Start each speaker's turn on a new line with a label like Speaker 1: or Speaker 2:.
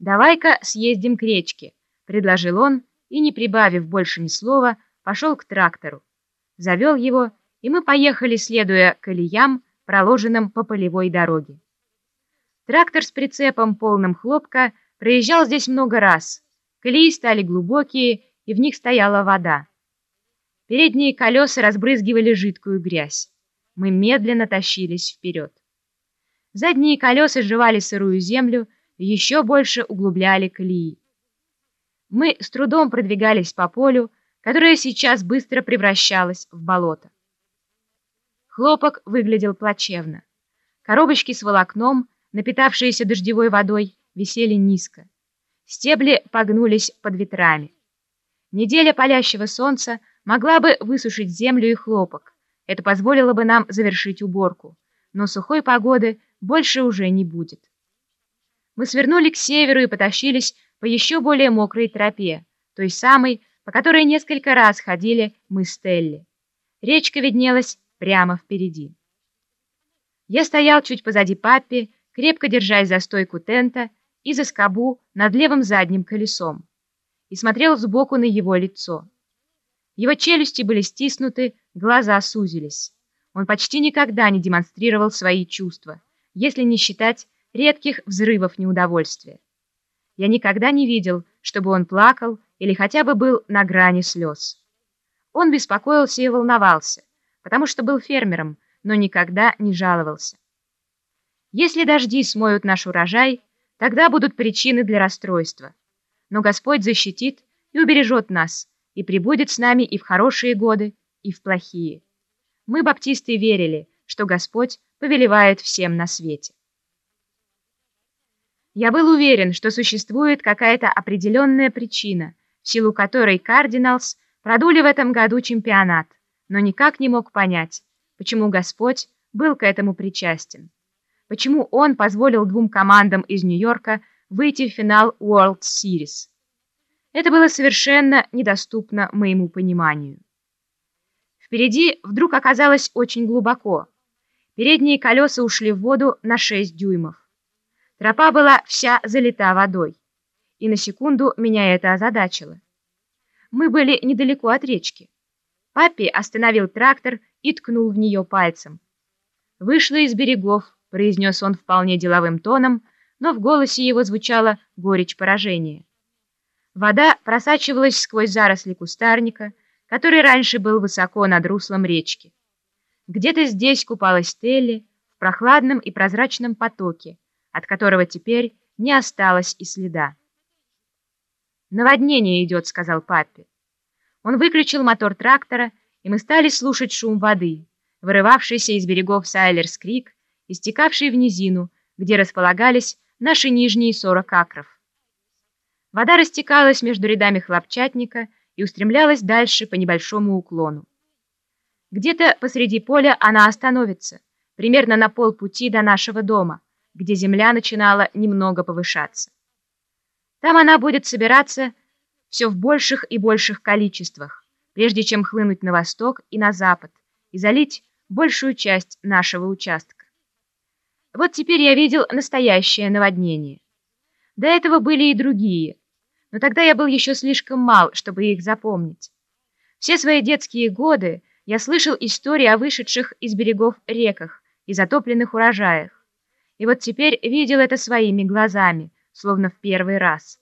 Speaker 1: «Давай-ка съездим к речке», — предложил он, и, не прибавив больше ни слова, пошел к трактору. Завел его, и мы поехали, следуя колеям, проложенным по полевой дороге. Трактор с прицепом, полным хлопка, проезжал здесь много раз. Колеи стали глубокие, и в них стояла вода. Передние колеса разбрызгивали жидкую грязь. Мы медленно тащились вперед. Задние колеса жевали сырую землю, еще больше углубляли колеи. Мы с трудом продвигались по полю, которое сейчас быстро превращалось в болото. Хлопок выглядел плачевно. Коробочки с волокном, напитавшиеся дождевой водой, висели низко. Стебли погнулись под ветрами. Неделя палящего солнца могла бы высушить землю и хлопок. Это позволило бы нам завершить уборку. Но сухой погоды больше уже не будет. Мы свернули к северу и потащились по еще более мокрой тропе, той самой, по которой несколько раз ходили мы с Телли. Речка виднелась прямо впереди. Я стоял чуть позади папи, крепко держась за стойку тента и за скобу над левым задним колесом, и смотрел сбоку на его лицо. Его челюсти были стиснуты, глаза сузились. Он почти никогда не демонстрировал свои чувства, если не считать редких взрывов неудовольствия. Я никогда не видел, чтобы он плакал или хотя бы был на грани слез. Он беспокоился и волновался, потому что был фермером, но никогда не жаловался. Если дожди смоют наш урожай, тогда будут причины для расстройства. Но Господь защитит и убережет нас, и прибудет с нами и в хорошие годы, и в плохие. Мы, баптисты, верили, что Господь повелевает всем на свете. Я был уверен, что существует какая-то определенная причина, в силу которой Кардиналс продули в этом году чемпионат, но никак не мог понять, почему Господь был к этому причастен. Почему Он позволил двум командам из Нью-Йорка выйти в финал World Series. Это было совершенно недоступно моему пониманию. Впереди вдруг оказалось очень глубоко. Передние колеса ушли в воду на 6 дюймов. Тропа была вся залита водой, и на секунду меня это озадачило. Мы были недалеко от речки. Папи остановил трактор и ткнул в нее пальцем. «Вышла из берегов», — произнес он вполне деловым тоном, но в голосе его звучала горечь поражения. Вода просачивалась сквозь заросли кустарника, который раньше был высоко над руслом речки. Где-то здесь купалась Телли в прохладном и прозрачном потоке, от которого теперь не осталось и следа. «Наводнение идет», — сказал папе. Он выключил мотор трактора, и мы стали слушать шум воды, вырывавшийся из берегов Сайлерс-Крик и стекавший в низину, где располагались наши нижние сорок акров. Вода растекалась между рядами хлопчатника и устремлялась дальше по небольшому уклону. Где-то посреди поля она остановится, примерно на полпути до нашего дома, где земля начинала немного повышаться. Там она будет собираться все в больших и больших количествах, прежде чем хлынуть на восток и на запад и залить большую часть нашего участка. Вот теперь я видел настоящее наводнение. До этого были и другие, но тогда я был еще слишком мал, чтобы их запомнить. Все свои детские годы я слышал истории о вышедших из берегов реках и затопленных урожаях и вот теперь видел это своими глазами, словно в первый раз.